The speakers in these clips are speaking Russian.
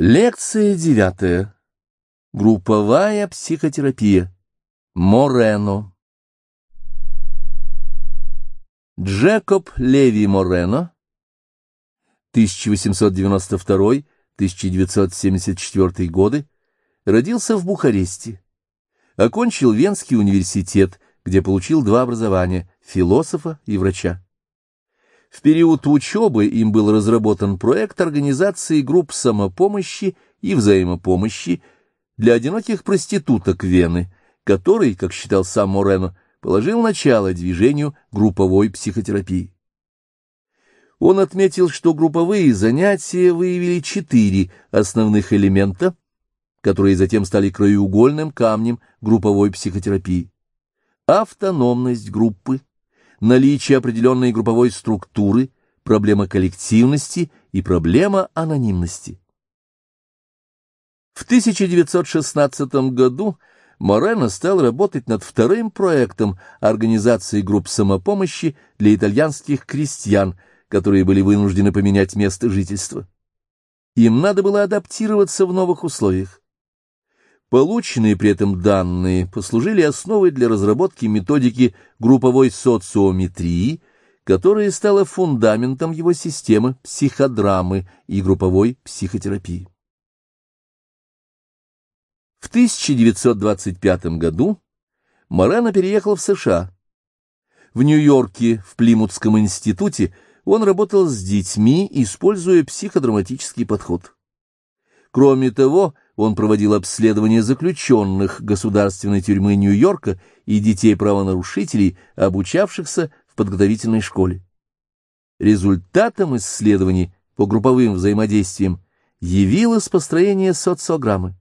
Лекция девятая. Групповая психотерапия. Морено. Джекоб Леви Морено, 1892-1974 годы, родился в Бухаресте. Окончил Венский университет, где получил два образования – философа и врача. В период учебы им был разработан проект организации групп самопомощи и взаимопомощи для одиноких проституток Вены, который, как считал сам Морено, положил начало движению групповой психотерапии. Он отметил, что групповые занятия выявили четыре основных элемента, которые затем стали краеугольным камнем групповой психотерапии. Автономность группы, наличие определенной групповой структуры, проблема коллективности и проблема анонимности. В 1916 году Морено стал работать над вторым проектом организации групп самопомощи для итальянских крестьян, которые были вынуждены поменять место жительства. Им надо было адаптироваться в новых условиях. Полученные при этом данные послужили основой для разработки методики групповой социометрии, которая стала фундаментом его системы психодрамы и групповой психотерапии. В 1925 году Морено переехал в США. В Нью-Йорке, в Плимутском институте, он работал с детьми, используя психодраматический подход. Кроме того, он проводил обследование заключенных государственной тюрьмы Нью-Йорка и детей правонарушителей, обучавшихся в подготовительной школе. Результатом исследований по групповым взаимодействиям явилось построение социограммы.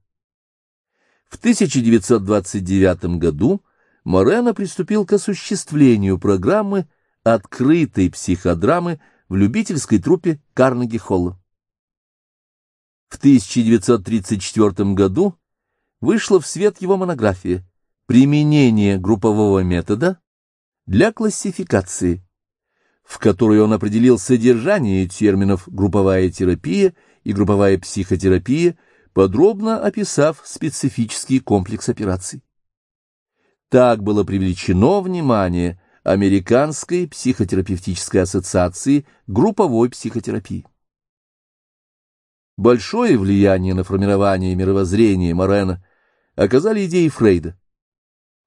В 1929 году Морено приступил к осуществлению программы открытой психодрамы в любительской труппе Карнеги-Холла. В 1934 году вышла в свет его монография «Применение группового метода для классификации», в которой он определил содержание терминов «групповая терапия» и «групповая психотерапия», подробно описав специфический комплекс операций. Так было привлечено внимание Американской психотерапевтической ассоциации групповой психотерапии. Большое влияние на формирование мировоззрения Морена оказали идеи Фрейда.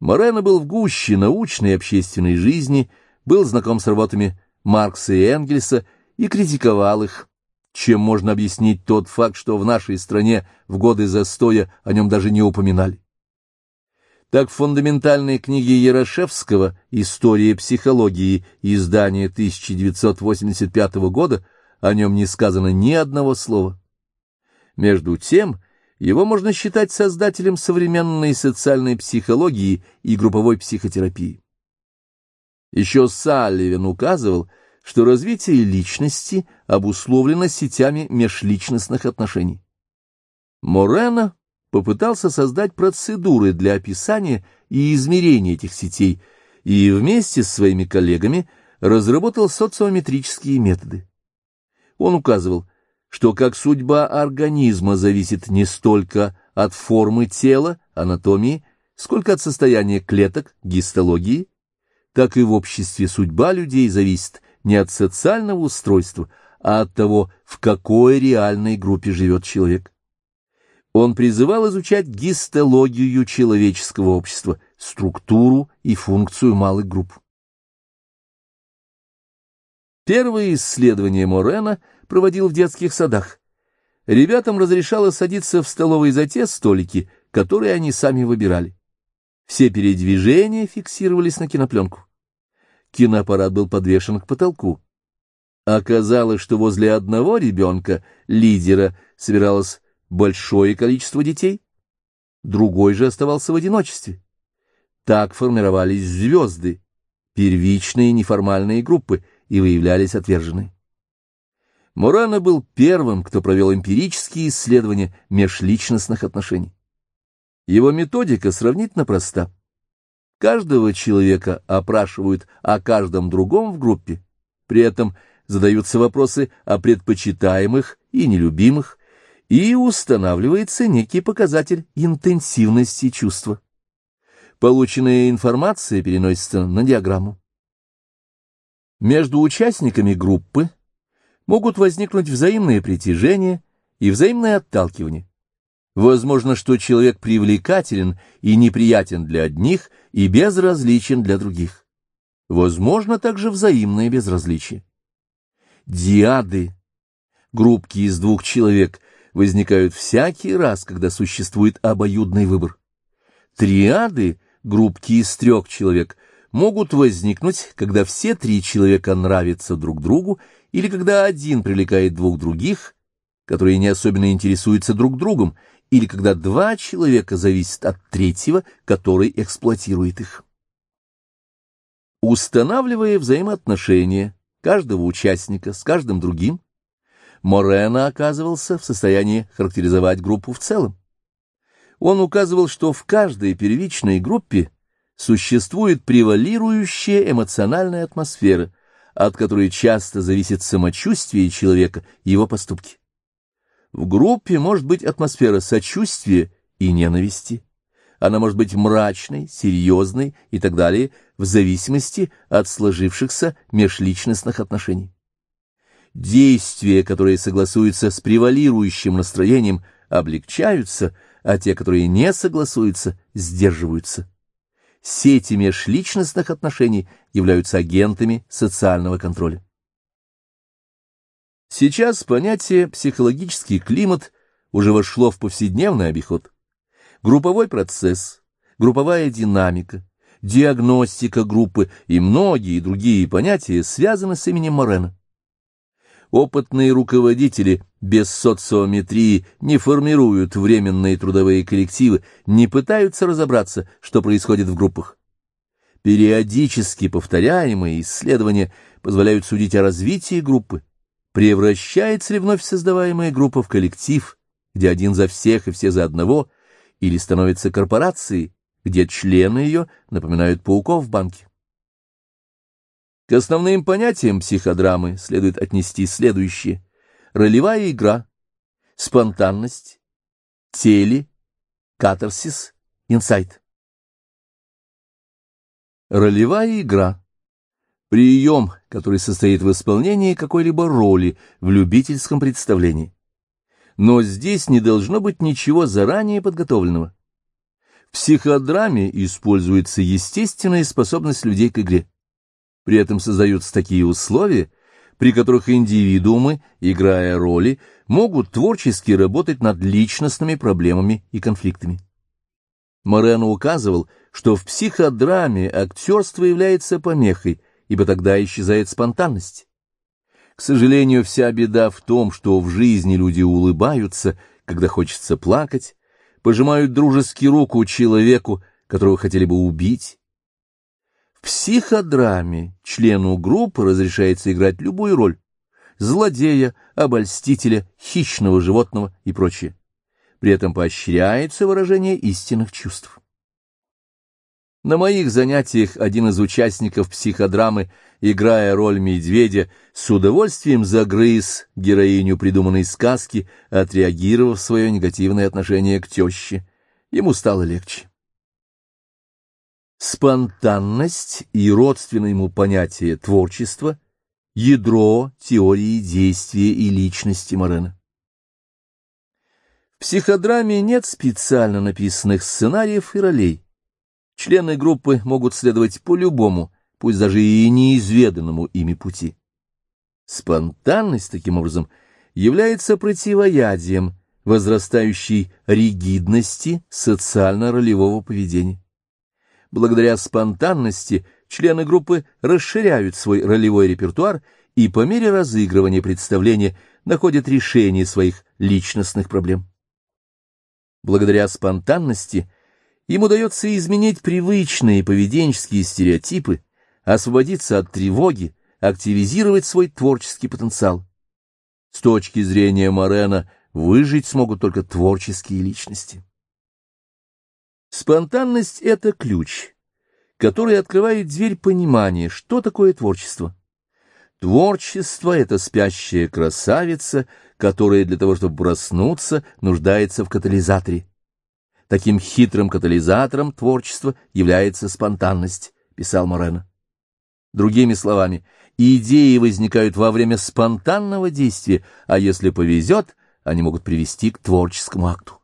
Морено был в гуще научной и общественной жизни, был знаком с работами Маркса и Энгельса и критиковал их, чем можно объяснить тот факт, что в нашей стране в годы застоя о нем даже не упоминали. Так в фундаментальной книге Ярошевского «История психологии» издания 1985 года о нем не сказано ни одного слова. Между тем, его можно считать создателем современной социальной психологии и групповой психотерапии. Еще Салливен указывал, что развитие личности обусловлено сетями межличностных отношений. Морено попытался создать процедуры для описания и измерения этих сетей и вместе с своими коллегами разработал социометрические методы. Он указывал, что как судьба организма зависит не столько от формы тела, анатомии, сколько от состояния клеток, гистологии, так и в обществе судьба людей зависит не от социального устройства, а от того, в какой реальной группе живет человек. Он призывал изучать гистологию человеческого общества, структуру и функцию малых групп. Первые исследования Морена проводил в детских садах. Ребятам разрешалось садиться в столовой за те столики, которые они сами выбирали. Все передвижения фиксировались на кинопленку. Киноаппарат был подвешен к потолку. Оказалось, что возле одного ребенка, лидера, собиралось большое количество детей, другой же оставался в одиночестве. Так формировались звезды, первичные неформальные группы, и выявлялись отверженные. Морано был первым, кто провел эмпирические исследования межличностных отношений. Его методика сравнительно проста. Каждого человека опрашивают о каждом другом в группе, при этом задаются вопросы о предпочитаемых и нелюбимых, и устанавливается некий показатель интенсивности чувства. Полученная информация переносится на диаграмму. Между участниками группы могут возникнуть взаимное притяжение и взаимное отталкивание. Возможно, что человек привлекателен и неприятен для одних и безразличен для других. Возможно также взаимное безразличие. Диады, группки из двух человек, возникают всякий раз, когда существует обоюдный выбор. Триады, группки из трех человек, могут возникнуть, когда все три человека нравятся друг другу или когда один привлекает двух других, которые не особенно интересуются друг другом, или когда два человека зависят от третьего, который эксплуатирует их. Устанавливая взаимоотношения каждого участника с каждым другим, Морено оказывался в состоянии характеризовать группу в целом. Он указывал, что в каждой первичной группе существует превалирующая эмоциональная атмосфера, от которой часто зависит самочувствие человека и его поступки. В группе может быть атмосфера сочувствия и ненависти. Она может быть мрачной, серьезной и так далее, в зависимости от сложившихся межличностных отношений. Действия, которые согласуются с превалирующим настроением, облегчаются, а те, которые не согласуются, сдерживаются. Сети межличностных отношений являются агентами социального контроля. Сейчас понятие «психологический климат» уже вошло в повседневный обиход. Групповой процесс, групповая динамика, диагностика группы и многие другие понятия связаны с именем Морена. Опытные руководители без социометрии не формируют временные трудовые коллективы, не пытаются разобраться, что происходит в группах. Периодически повторяемые исследования позволяют судить о развитии группы, Превращается ли вновь создаваемая группа в коллектив, где один за всех и все за одного, или становится корпорацией, где члены ее напоминают пауков в банке? К основным понятиям психодрамы следует отнести следующее. Ролевая игра, спонтанность, теле, катарсис, инсайт. Ролевая игра Прием, который состоит в исполнении какой-либо роли в любительском представлении. Но здесь не должно быть ничего заранее подготовленного. В психодраме используется естественная способность людей к игре. При этом создаются такие условия, при которых индивидуумы, играя роли, могут творчески работать над личностными проблемами и конфликтами. Морено указывал, что в психодраме актерство является помехой – ибо тогда исчезает спонтанность. К сожалению, вся беда в том, что в жизни люди улыбаются, когда хочется плакать, пожимают дружески руку человеку, которого хотели бы убить. В психодраме члену группы разрешается играть любую роль — злодея, обольстителя, хищного животного и прочее. При этом поощряется выражение истинных чувств. На моих занятиях один из участников психодрамы, играя роль медведя, с удовольствием загрыз героиню придуманной сказки, отреагировав свое негативное отношение к теще. Ему стало легче. Спонтанность и родственное ему понятие творчества — ядро теории действия и личности Морена. В психодраме нет специально написанных сценариев и ролей. Члены группы могут следовать по любому, пусть даже и неизведанному ими пути. Спонтанность, таким образом, является противоядием возрастающей ригидности социально-ролевого поведения. Благодаря спонтанности члены группы расширяют свой ролевой репертуар и по мере разыгрывания представления находят решение своих личностных проблем. Благодаря спонтанности – им удается изменить привычные поведенческие стереотипы, освободиться от тревоги, активизировать свой творческий потенциал. С точки зрения Морена выжить смогут только творческие личности. Спонтанность — это ключ, который открывает дверь понимания, что такое творчество. Творчество — это спящая красавица, которое для того, чтобы проснуться, нуждается в катализаторе. Таким хитрым катализатором творчества является спонтанность, писал Морено. Другими словами, идеи возникают во время спонтанного действия, а если повезет, они могут привести к творческому акту.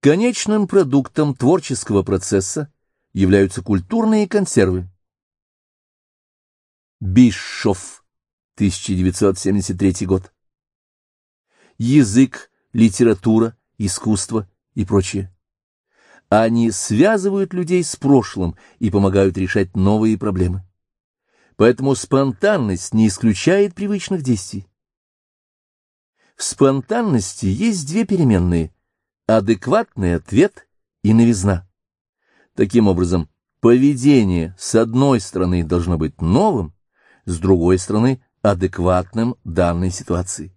Конечным продуктом творческого процесса являются культурные консервы. Бишов, 1973 год. Язык, литература, искусство и прочее. Они связывают людей с прошлым и помогают решать новые проблемы. Поэтому спонтанность не исключает привычных действий. В спонтанности есть две переменные – адекватный ответ и новизна. Таким образом, поведение с одной стороны должно быть новым, с другой стороны – адекватным данной ситуации.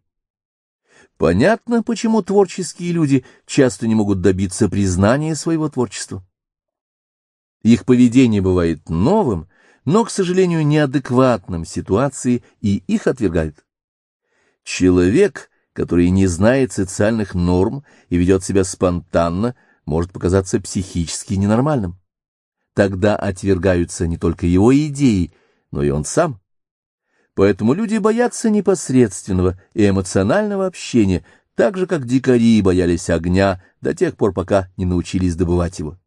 Понятно, почему творческие люди часто не могут добиться признания своего творчества. Их поведение бывает новым, но, к сожалению, неадекватным ситуации, и их отвергают. Человек – который не знает социальных норм и ведет себя спонтанно, может показаться психически ненормальным. Тогда отвергаются не только его идеи, но и он сам. Поэтому люди боятся непосредственного и эмоционального общения, так же, как дикари боялись огня до тех пор, пока не научились добывать его.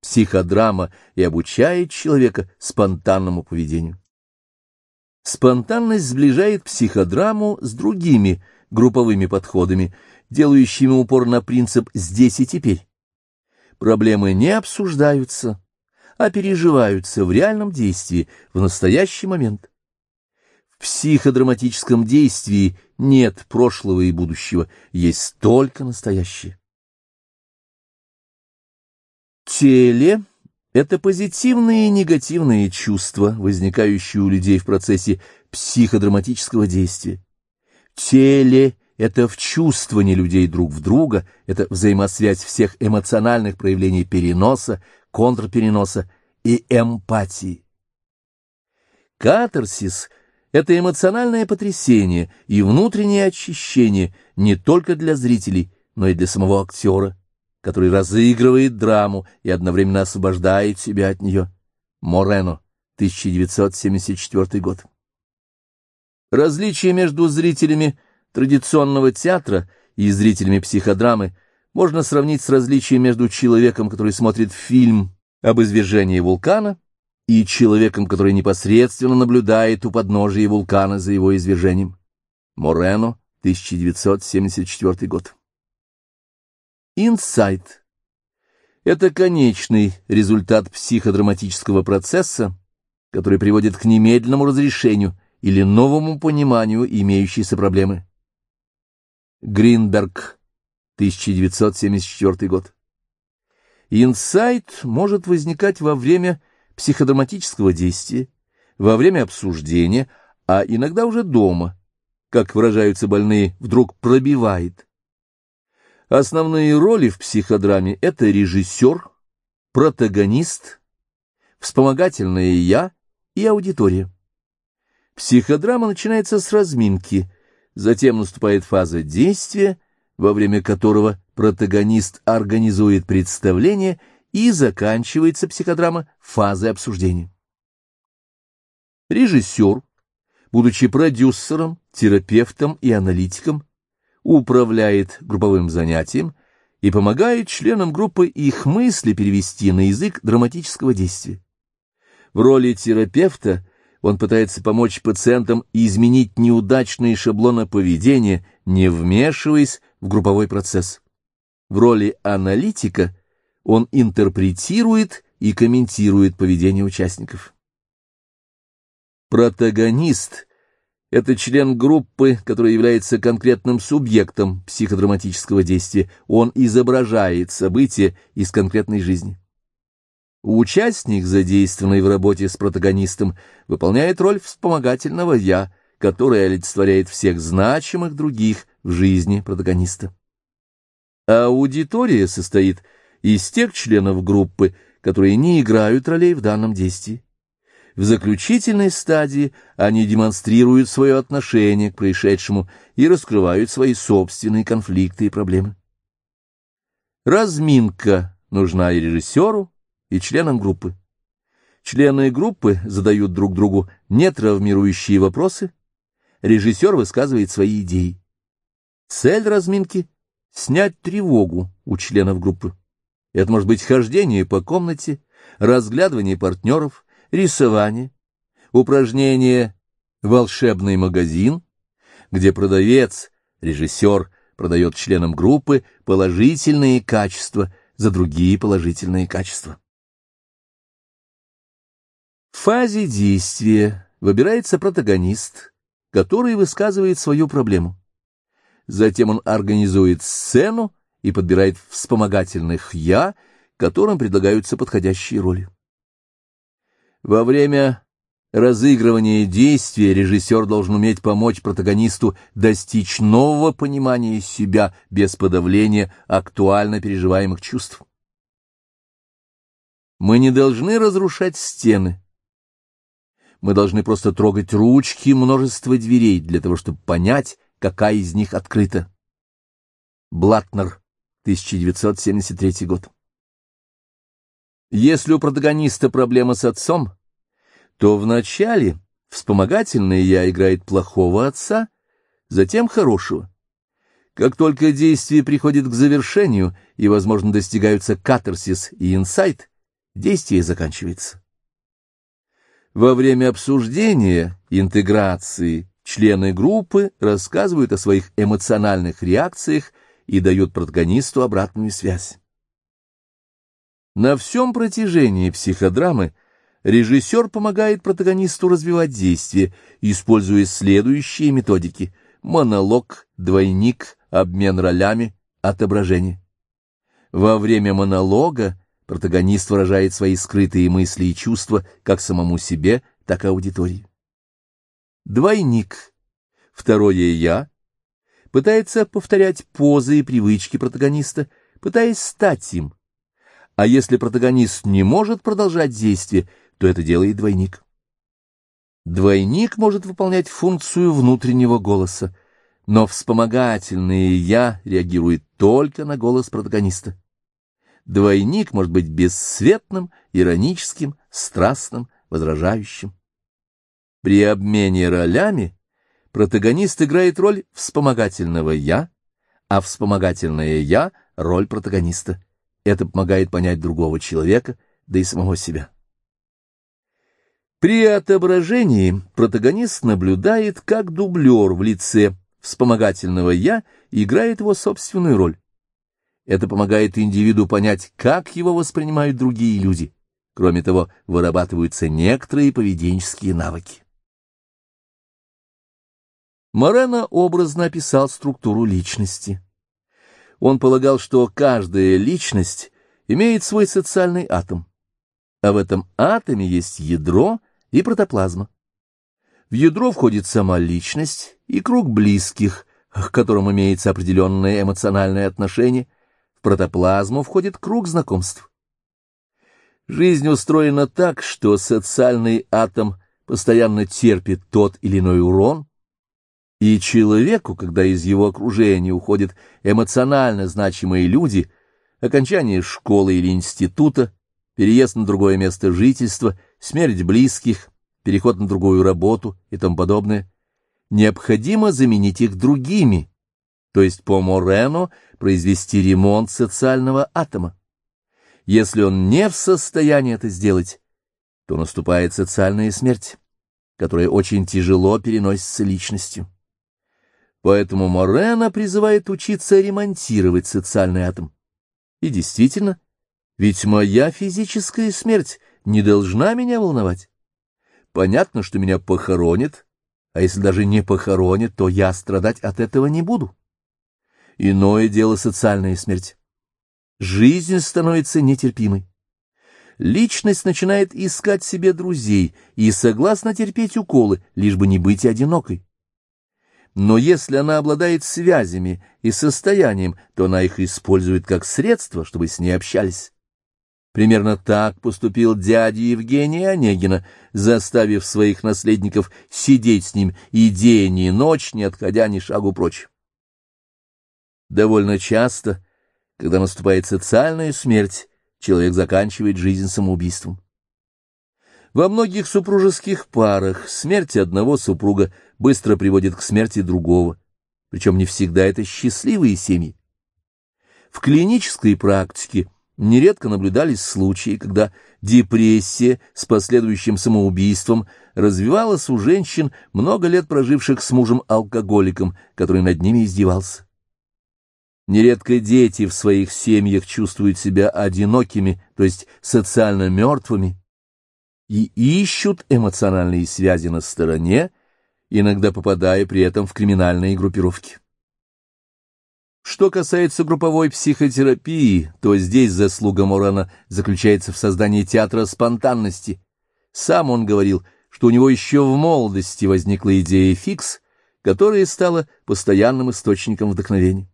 Психодрама и обучает человека спонтанному поведению. Спонтанность сближает психодраму с другими – групповыми подходами, делающими упор на принцип «здесь и теперь». Проблемы не обсуждаются, а переживаются в реальном действии, в настоящий момент. В психодраматическом действии нет прошлого и будущего, есть только настоящее. Теле — это позитивные и негативные чувства, возникающие у людей в процессе психодраматического действия теле, это в чувствовании людей друг в друга, это взаимосвязь всех эмоциональных проявлений переноса, контрпереноса и эмпатии. Катарсис — это эмоциональное потрясение и внутреннее очищение не только для зрителей, но и для самого актера, который разыгрывает драму и одновременно освобождает себя от нее. Морено, 1974 год. Различие между зрителями традиционного театра и зрителями психодрамы можно сравнить с различием между человеком, который смотрит фильм об извержении вулкана, и человеком, который непосредственно наблюдает у подножия вулкана за его извержением. Морено, 1974 год. Инсайт — это конечный результат психодраматического процесса, который приводит к немедленному разрешению или новому пониманию имеющейся проблемы. Гринберг, 1974 год. Инсайт может возникать во время психодраматического действия, во время обсуждения, а иногда уже дома, как выражаются больные, вдруг пробивает. Основные роли в психодраме — это режиссер, протагонист, вспомогательное «я» и аудитория. Психодрама начинается с разминки, затем наступает фаза действия, во время которого протагонист организует представление и заканчивается психодрама фазой обсуждения. Режиссер, будучи продюсером, терапевтом и аналитиком, управляет групповым занятием и помогает членам группы их мысли перевести на язык драматического действия. В роли терапевта он пытается помочь пациентам изменить неудачные шаблоны поведения, не вмешиваясь в групповой процесс. В роли аналитика он интерпретирует и комментирует поведение участников. Протагонист — это член группы, который является конкретным субъектом психодраматического действия. Он изображает события из конкретной жизни. Участник, задействованный в работе с протагонистом, выполняет роль вспомогательного «я», которое олицетворяет всех значимых других в жизни протагониста. Аудитория состоит из тех членов группы, которые не играют ролей в данном действии. В заключительной стадии они демонстрируют свое отношение к происшедшему и раскрывают свои собственные конфликты и проблемы. Разминка нужна и режиссеру, и членам группы. Члены группы задают друг другу нетравмирующие вопросы, режиссер высказывает свои идеи. Цель разминки — снять тревогу у членов группы. Это может быть хождение по комнате, разглядывание партнеров, рисование, упражнение «Волшебный магазин», где продавец, режиссер продает членам группы положительные качества за другие положительные качества. В фазе действия выбирается протагонист, который высказывает свою проблему. Затем он организует сцену и подбирает вспомогательных «я», которым предлагаются подходящие роли. Во время разыгрывания действия режиссер должен уметь помочь протагонисту достичь нового понимания себя без подавления актуально переживаемых чувств. Мы не должны разрушать стены. Мы должны просто трогать ручки множества дверей для того, чтобы понять, какая из них открыта. Блатнер, 1973 год. Если у протагониста проблема с отцом, то вначале вспомогательное «я» играет плохого отца, затем хорошего. Как только действие приходит к завершению и, возможно, достигаются катарсис и инсайт, действие заканчивается. Во время обсуждения, интеграции, члены группы рассказывают о своих эмоциональных реакциях и дают протагонисту обратную связь. На всем протяжении психодрамы режиссер помогает протагонисту развивать действие, используя следующие методики – монолог, двойник, обмен ролями, отображение. Во время монолога протагонист выражает свои скрытые мысли и чувства как самому себе, так и аудитории. Двойник, второе «я», пытается повторять позы и привычки протагониста, пытаясь стать им – а если протагонист не может продолжать действие, то это делает двойник. Двойник может выполнять функцию внутреннего голоса, но вспомогательное «я» реагирует только на голос протагониста. Двойник может быть бесцветным, ироническим, страстным, возражающим. При обмене ролями протагонист играет роль вспомогательного «я», а вспомогательное «я» — роль протагониста. Это помогает понять другого человека, да и самого себя. При отображении протагонист наблюдает, как дублер в лице вспомогательного «я» играет его собственную роль. Это помогает индивиду понять, как его воспринимают другие люди. Кроме того, вырабатываются некоторые поведенческие навыки. Морено образно описал структуру личности. Он полагал, что каждая личность имеет свой социальный атом, а в этом атоме есть ядро и протоплазма. В ядро входит сама личность и круг близких, к которым имеется определенное эмоциональное отношение, протоплазму входит круг знакомств. Жизнь устроена так, что социальный атом постоянно терпит тот или иной урон, и человеку, когда из его окружения уходят эмоционально значимые люди, окончание школы или института, переезд на другое место жительства, смерть близких, переход на другую работу и тому подобное, необходимо заменить их другими, то есть по Морено произвести ремонт социального атома. Если он не в состоянии это сделать, то наступает социальная смерть, которая очень тяжело переносится личностью. Поэтому Морена призывает учиться ремонтировать социальный атом. И действительно, ведь моя физическая смерть не должна меня волновать. Понятно, что меня похоронят, а если даже не похоронят, то я страдать от этого не буду. Иное дело социальная смерть. Жизнь становится нетерпимой. Личность начинает искать себе друзей и согласна терпеть уколы, лишь бы не быть одинокой но если она обладает связями и состоянием, то она их использует как средство, чтобы с ней общались. Примерно так поступил дядя Евгения Онегина, заставив своих наследников сидеть с ним и день, и ночь, не отходя ни шагу прочь. Довольно часто, когда наступает социальная смерть, человек заканчивает жизнь самоубийством. Во многих супружеских парах смерть одного супруга быстро приводит к смерти другого, причем не всегда это счастливые семьи. В клинической практике – Нередко наблюдались случаи, когда депрессия с последующим самоубийством развивалась у женщин, много лет проживших с мужем-алкоголиком, который над ними издевался. Нередко дети в своих семьях чувствуют себя одинокими, то есть социально мертвыми, и ищут эмоциональные связи на стороне, иногда попадая при этом в криминальные группировки. Что касается групповой психотерапии, то здесь заслуга Морана заключается в создании театра спонтанности. Сам он говорил, что у него еще в молодости возникла идея фикс, которая стала постоянным источником вдохновения.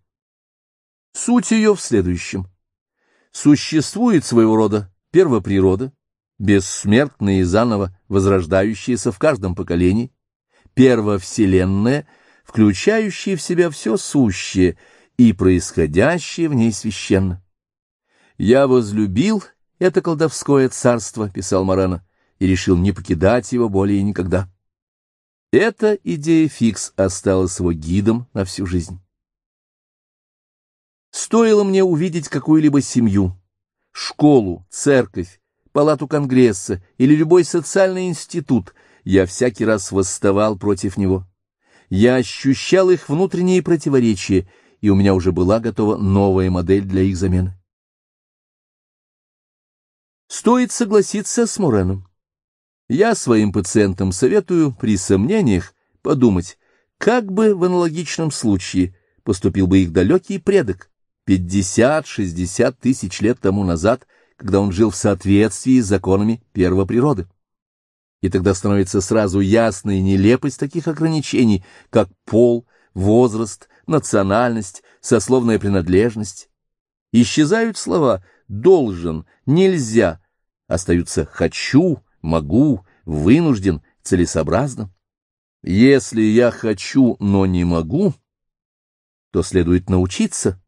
Суть ее в следующем. Существует своего рода первоприрода, бессмертная и заново возрождающаяся в каждом поколении, первовселенная, включающая в себя все сущее — и происходящее в ней священно. «Я возлюбил это колдовское царство», — писал Морено, и решил не покидать его более никогда. Эта идея фикс осталась его гидом на всю жизнь. Стоило мне увидеть какую-либо семью, школу, церковь, палату Конгресса или любой социальный институт, я всякий раз восставал против него. Я ощущал их внутренние противоречия и у меня уже была готова новая модель для их замены. Стоит согласиться с Муреном. Я своим пациентам советую при сомнениях подумать, как бы в аналогичном случае поступил бы их далекий предок 50-60 тысяч лет тому назад, когда он жил в соответствии с законами первоприроды. И тогда становится сразу ясной нелепость таких ограничений, как пол, возраст, национальность, сословная принадлежность. Исчезают слова «должен», «нельзя», остаются «хочу», «могу», «вынужден», «целесообразно». Если я хочу, но не могу, то следует научиться,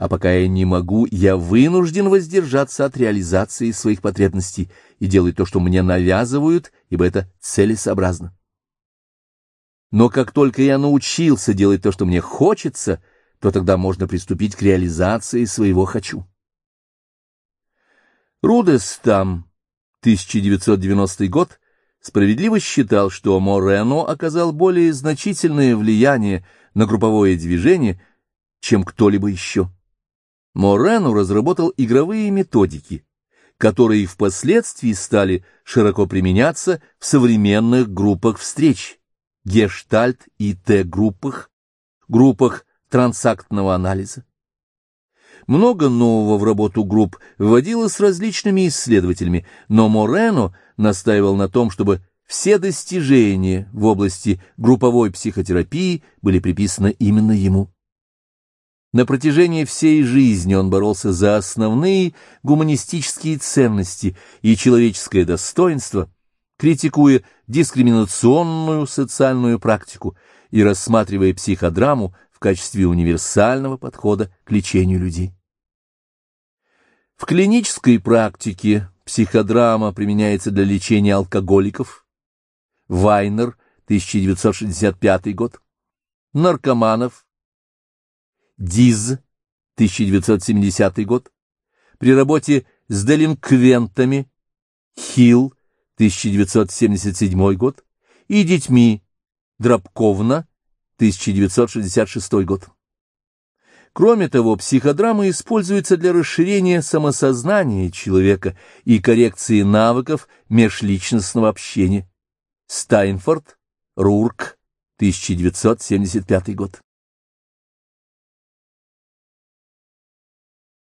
а пока я не могу, я вынужден воздержаться от реализации своих потребностей и делать то, что мне навязывают, ибо это целесообразно. Но как только я научился делать то, что мне хочется, то тогда можно приступить к реализации своего «хочу». Рудестам, 1990 год, справедливо считал, что Морено оказал более значительное влияние на групповое движение, чем кто-либо еще. Морено разработал игровые методики, которые впоследствии стали широко применяться в современных группах встреч гештальт и Т-группах, группах трансактного анализа. Много нового в работу групп вводилось различными исследователями, но Морено настаивал на том, чтобы все достижения в области групповой психотерапии были приписаны именно ему. На протяжении всей жизни он боролся за основные гуманистические ценности и человеческое достоинство – критикуя дискриминационную социальную практику и рассматривая психодраму в качестве универсального подхода к лечению людей. В клинической практике психодрама применяется для лечения алкоголиков, Вайнер, 1965 год, наркоманов, Диз, 1970 год, при работе с делинквентами, Хилл, 1977 год, и детьми Дробковна, 1966 год. Кроме того, психодрама используется для расширения самосознания человека и коррекции навыков межличностного общения. Стайнфорд, Рурк, 1975 год.